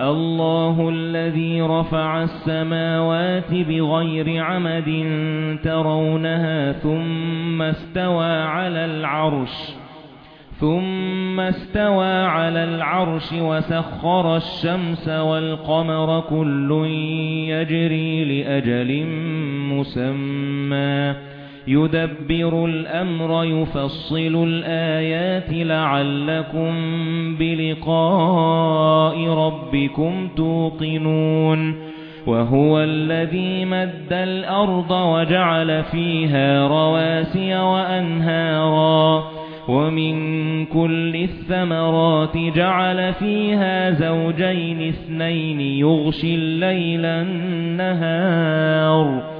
اللَّهُ الَّذِي رَفَعَ السَّمَاوَاتِ بِغَيْرِ عَمَدٍ تَرَوْنَهَا ثُمَّ اسْتَوَى عَلَى الْعَرْشِ ثُمَّ اسْتَوَى عَلَى الْعَرْشِ وَسَخَّرَ الشَّمْسَ وَالْقَمَرَ كُلٌّ يَجْرِي لِأَجَلٍ مُّسَمًّى. يُدَبِّرُ الْأَمْرَ يُفَصِّلُ الْآيَاتِ لَعَلَّكُمْ بِلِقَاءِ رَبِّكُمْ تُوقِنُونَ. وَهُوَ الَّذِي مَدَّ الْأَرْضَ وَجَعَلَ فِيهَا رَوَاسِيَ وَأَنْهَارًا. وَمِن كُلِّ الثَّمَرَاتِ جَعَلَ فِيهَا زَوْجَيْنِ اثْنَيْنِ يُغْشِي اللَّيْلَ النَّهَارَ.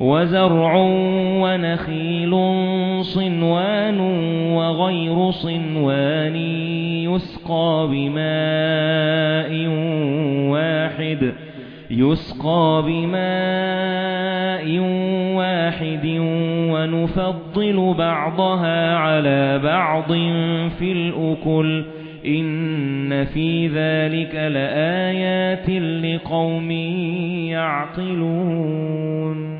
وَزَرْعٌ وَنَخِيلٌ صِنْوَانٌ وَغَيْرُ صِنْوَانٍ يُسْقَى بِمَاءٍ وَاحِدٍ يُسْقَى بِمَاءٍ وَاحِدٍ وَنُفَضِّلُ بَعْضَهَا عَلَى بَعْضٍ فِي الْأُكُلِ إِنَّ فِي ذَلِكَ لَآيَاتٍ لِقَوْمٍ يَعْقِلُونَ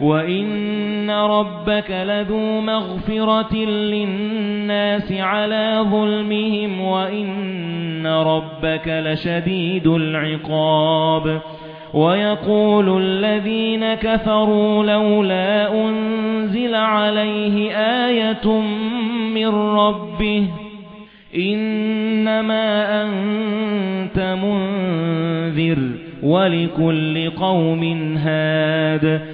وَإِنَّ رَبَّكَ لَذُو مَغْفِرَةٍ لِلنَّاسِ عَلَى ظُلْمِهِمْ وَإِنَّ رَبَّكَ لَشَدِيدُ الْعِقَابِ وَيَقُولُ الَّذِينَ كَفَرُوا لَوْلَا أُنْزِلَ عَلَيْهِ آيَةٌ مِنْ رَبِّهِ إِنَّمَا أَنْتَ مُنْذِرٌ وَلِكُلِّ قَوْمٍ هَادٍ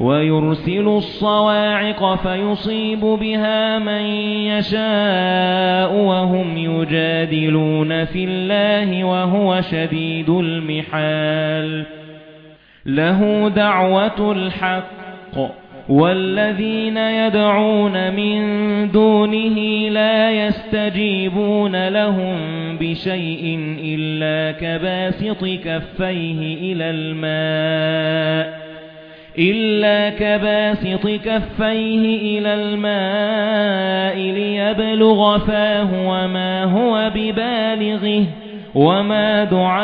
وَيُرْسِلُ الصَّوَاعِقَ فَيُصِيبُ بِهَا مَن يَشَاءُ وَهُمْ يُجَادِلُونَ فِي اللَّهِ وَهُوَ شَدِيدُ الْمِحَالِ. لَهُ دَعْوَةُ الْحَقِّ وَالَّذِينَ يَدْعُونَ مِن دُونِهِ لَا يَسْتَجِيبُونَ لَهُم بِشَيْءٍ إِلَّا كَبَاسِطِ كَفَّيْهِ إِلَى الْمَاءِ. إِلَّا كَبَاسِطِ كَفَّيْهِ إِلَى الْمَاءِ لِيَبْلُغَ فَاهُ وَمَا هُوَ بِبَالِغِهِ وَمَا دُعَاءُ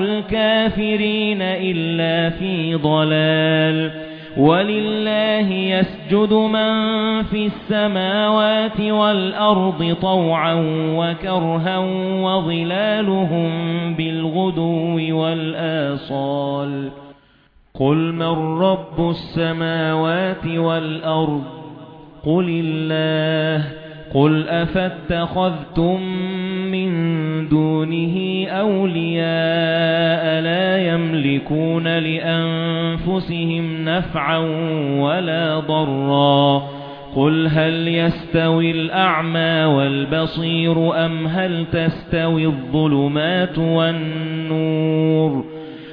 الْكَافِرِينَ إِلَّا فِي ضَلَالٍ وَلِلَّهِ يَسْجُدُ مَن فِي السَّمَاوَاتِ وَالْأَرْضِ طَوْعًا وَكَرْهًا وَظِلَالُهُم بِالْغُدُوِّ وَالْآصَالِ قُلْ مَن رَّبُّ السَّمَاوَاتِ وَالْأَرْضِ قُلِ اللَّهُ قُلْ أَفَاتَّخَذْتُم مِّن دُونِهِ أَوْلِيَاءَ لَا يَمْلِكُونَ لِأَنفُسِهِمْ نَفْعًا وَلَا ضَرًّا قُلْ هَلْ يَسْتَوِي الْأَعْمَى وَالْبَصِيرُ أَمْ هَلْ تَسْتَوِي الظُّلُمَاتُ وَالنُّورُ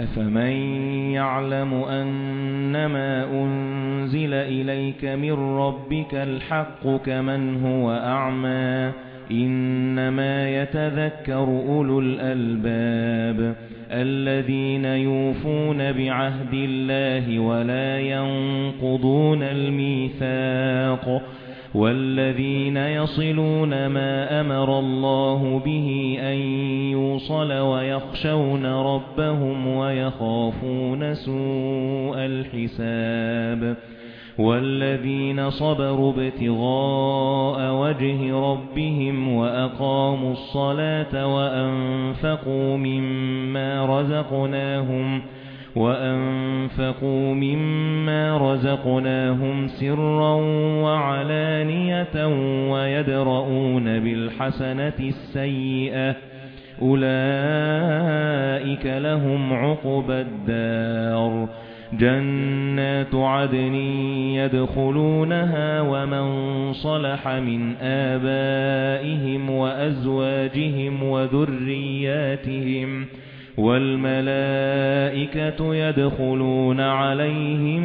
أَفَمَن يَعْلَمُ أَنَّمَا أُنزِلَ إِلَيْكَ مِن رَّبِّكَ الْحَقُّ كَمَن هُوَ أَعْمَى إِنَّمَا يَتَذَكَّرُ أُولُو الْأَلْبَابِ الَّذِينَ يُوفُونَ بِعَهْدِ اللَّهِ وَلَا يَنقُضُونَ الْمِيثَاقَ وَالَّذِينَ يَصِلُونَ مَا أَمَرَ اللَّهُ بِهِ أَن يُوصَلَ وَيَخْشَوْنَ رَبَّهُمْ وَيَخَافُونَ سُوءَ الْحِسَابِ وَالَّذِينَ صَبَرُوا ابْتِغَاءَ وَجْهِ رَبِّهِمْ وَأَقَامُوا الصَّلَاةَ وَأَنفَقُوا مِمَّا رَزَقْنَاهُمْ وَأَنفِقُوا مِمَّا رَزَقْنَاهُمْ سِرًّا وَعَلَانِيَةً وَيَدْرَؤُونَ بِالْحَسَنَةِ السَّيِّئَةَ أُولَئِكَ لَهُمْ عُقْبَى الدَّارِ جَنَّاتُ عَدْنٍ يَدْخُلُونَهَا وَمَن صَلَحَ مِنْ آبَائِهِمْ وَأَزْوَاجِهِمْ وَذُرِّيَّاتِهِمْ وَالْمَلَائِكَةُ يَدْخُلُونَ عَلَيْهِمْ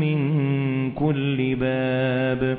مِنْ كُلِّ بَابٍ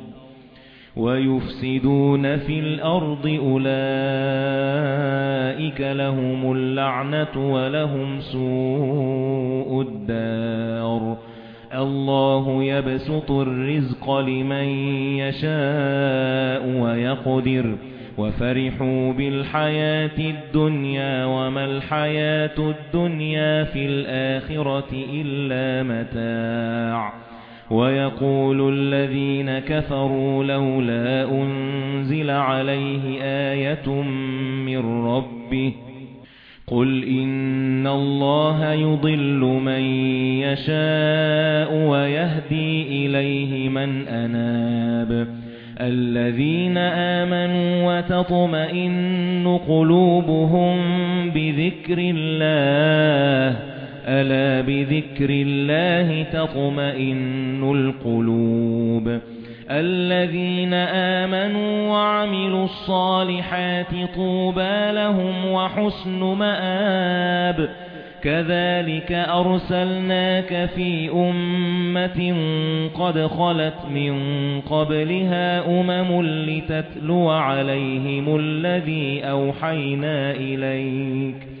وَيُفْسِدُونَ فِي الْأَرْضِ أُولَئِكَ لَهُمُ اللَّعْنَةُ وَلَهُمْ سُوءُ الدَّارِ. اللَّهُ يَبْسُطُ الرِّزْقَ لِمَن يَشَاءُ وَيَقْدِرُ. وَفَرِحُوا بِالْحَيَاةِ الدُّنْيَا وَمَا الْحَيَاةُ الدُّنْيَا فِي الْآخِرَةِ إِلَّا مَتَاعٌ. وَيَقُولُ الَّذِينَ كَفَرُوا لَوْلَا أُنْزِلَ عَلَيْهِ آيَةٌ مِنْ رَبِّهِ قُلْ إِنَّ اللَّهَ يُضِلُّ مَن يَشَاءُ وَيَهْدِي إِلَيْهِ مَن أَنَابَ الَّذِينَ آمَنُوا وَتَطْمَئِنُّ قُلُوبُهُم بِذِكْرِ اللَّهِ أَلَا بِذِكْرِ اللَّهِ تَطْمَئِنُّ الْقُلُوبُ الَّذِينَ آمَنُوا وَعَمِلُوا الصَّالِحَاتِ طُوبَى لَهُمْ وَحُسْنُ مَآبٍ كَذَلِكَ أَرْسَلْنَاكَ فِي أُمَّةٍ قَدْ خَلَتْ مِن قَبْلِهَا أُمَمٌ لِتَتْلُوَ عَلَيْهِمُ الَّذِي أَوْحَيْنَا إِلَيْكَ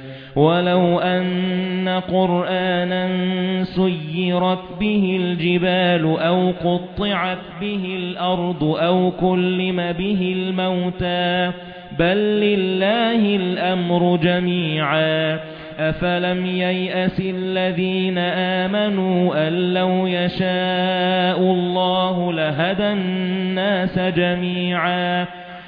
وَلَوْ أَنَّ قُرْآنًا سُيِّرَتْ بِهِ الْجِبَالُ أَوْ قُطِّعَتْ بِهِ الْأَرْضُ أَوْ كُلِّمَ بِهِ الْمَوْتَى بَل لِّلَّهِ الْأَمْرُ جَمِيعًا أَفَلَمْ يَيْأَسِ الَّذِينَ آمَنُوا أَن لَّوْ يَشَاءُ اللَّهُ لَهَدَى النَّاسَ جَمِيعًا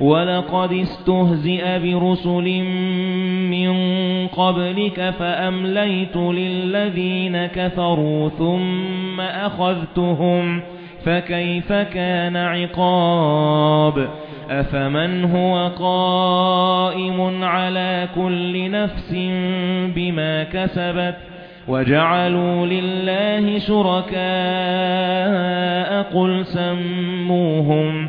وَلَقَدِ اسْتُهْزِئَ بِرُسُلٍ مِنْ قَبْلِكَ فَأَمْلَيْتُ لِلَّذِينَ كَفَرُوا ثُمَّ أَخَذْتُهُمْ فَكَيْفَ كَانَ عِقَابِ أَفَمَنْ هُوَ قَائِمٌ عَلَى كُلِّ نَفْسٍ بِمَا كَسَبَتْ وَجَعَلُوا لِلَّهِ شُرَكَاءَ قُلْ سَمُّوهُمْ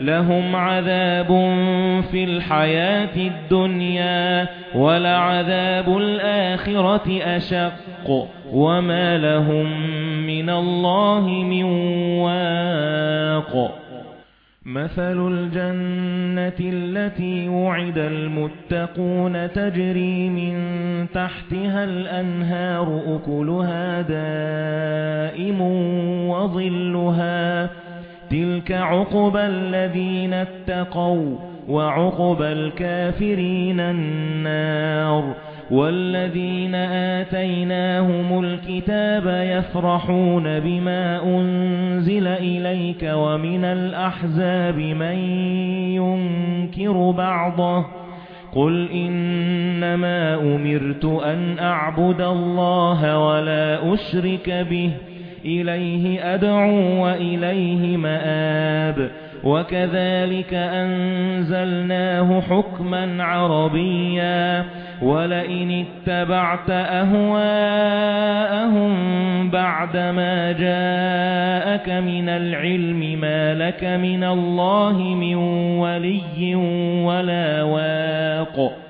لَهُمْ عَذَابٌ فِي الْحَيَاةِ الدُّنْيَا وَلَعَذَابُ الْآخِرَةِ أَشَقُّ وَمَا لَهُم مِّنَ اللَّهِ مِن وَاقٍ. مَثَلُ الْجَنَّةِ الَّتِي وُعِدَ الْمُتَّقُونَ تَجْرِي مِن تَحْتِهَا الْأَنْهَارُ أُكُلُهَا دَائِمٌ وَظِلُّهَا تِلْكَ عُقْبَى الَّذِينَ اتَّقَوْا وَعُقْبَى الْكَافِرِينَ النَّارُ وَالَّذِينَ آتَيْنَاهُمُ الْكِتَابَ يَفْرَحُونَ بِمَا أُنْزِلَ إِلَيْكَ وَمِنَ الْأَحْزَابِ مَن يُنكِرُ بَعْضَهُ قُلْ إِنَّمَا أُمِرْتُ أَنْ أَعْبُدَ اللَّهَ وَلَا أُشْرِكَ بِهِ إِلَيْهِ أَدْعُو وَإِلَيْهِ مَآبِ. وَكَذَلِكَ أَنزَلْنَاهُ حُكْمًا عَرَبِيًّا. وَلَئِنِ اتَّبَعْتَ أَهْوَاءَهُمْ بَعْدَمَا جَاءَكَ مِنَ الْعِلْمِ مَا لَكَ مِنَ اللَّهِ مِنْ وَلِيٍّ وَلَا وَاقٍ.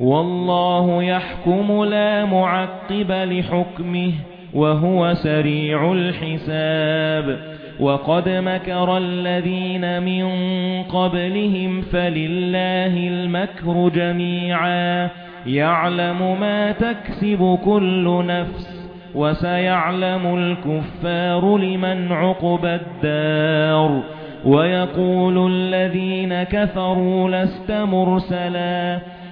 وَاللَّهُ يَحْكُمُ لَا مُعَقِّبَ لِحُكْمِهِ وَهُوَ سَرِيعُ الْحِسَابِ. وَقَدْ مَكَرَ الَّذِينَ مِن قَبْلِهِمْ فَلِلَّهِ الْمَكْرُ جَمِيعًا. يَعْلَمُ مَا تَكْسِبُ كُلُّ نَفْسٍ وَسَيَعْلَمُ الْكُفَّارُ لِمَنْ عُقْبَى الدَّارِ. وَيَقُولُ الَّذِينَ كَفَرُوا لَسْتَ مُرْسَلًا.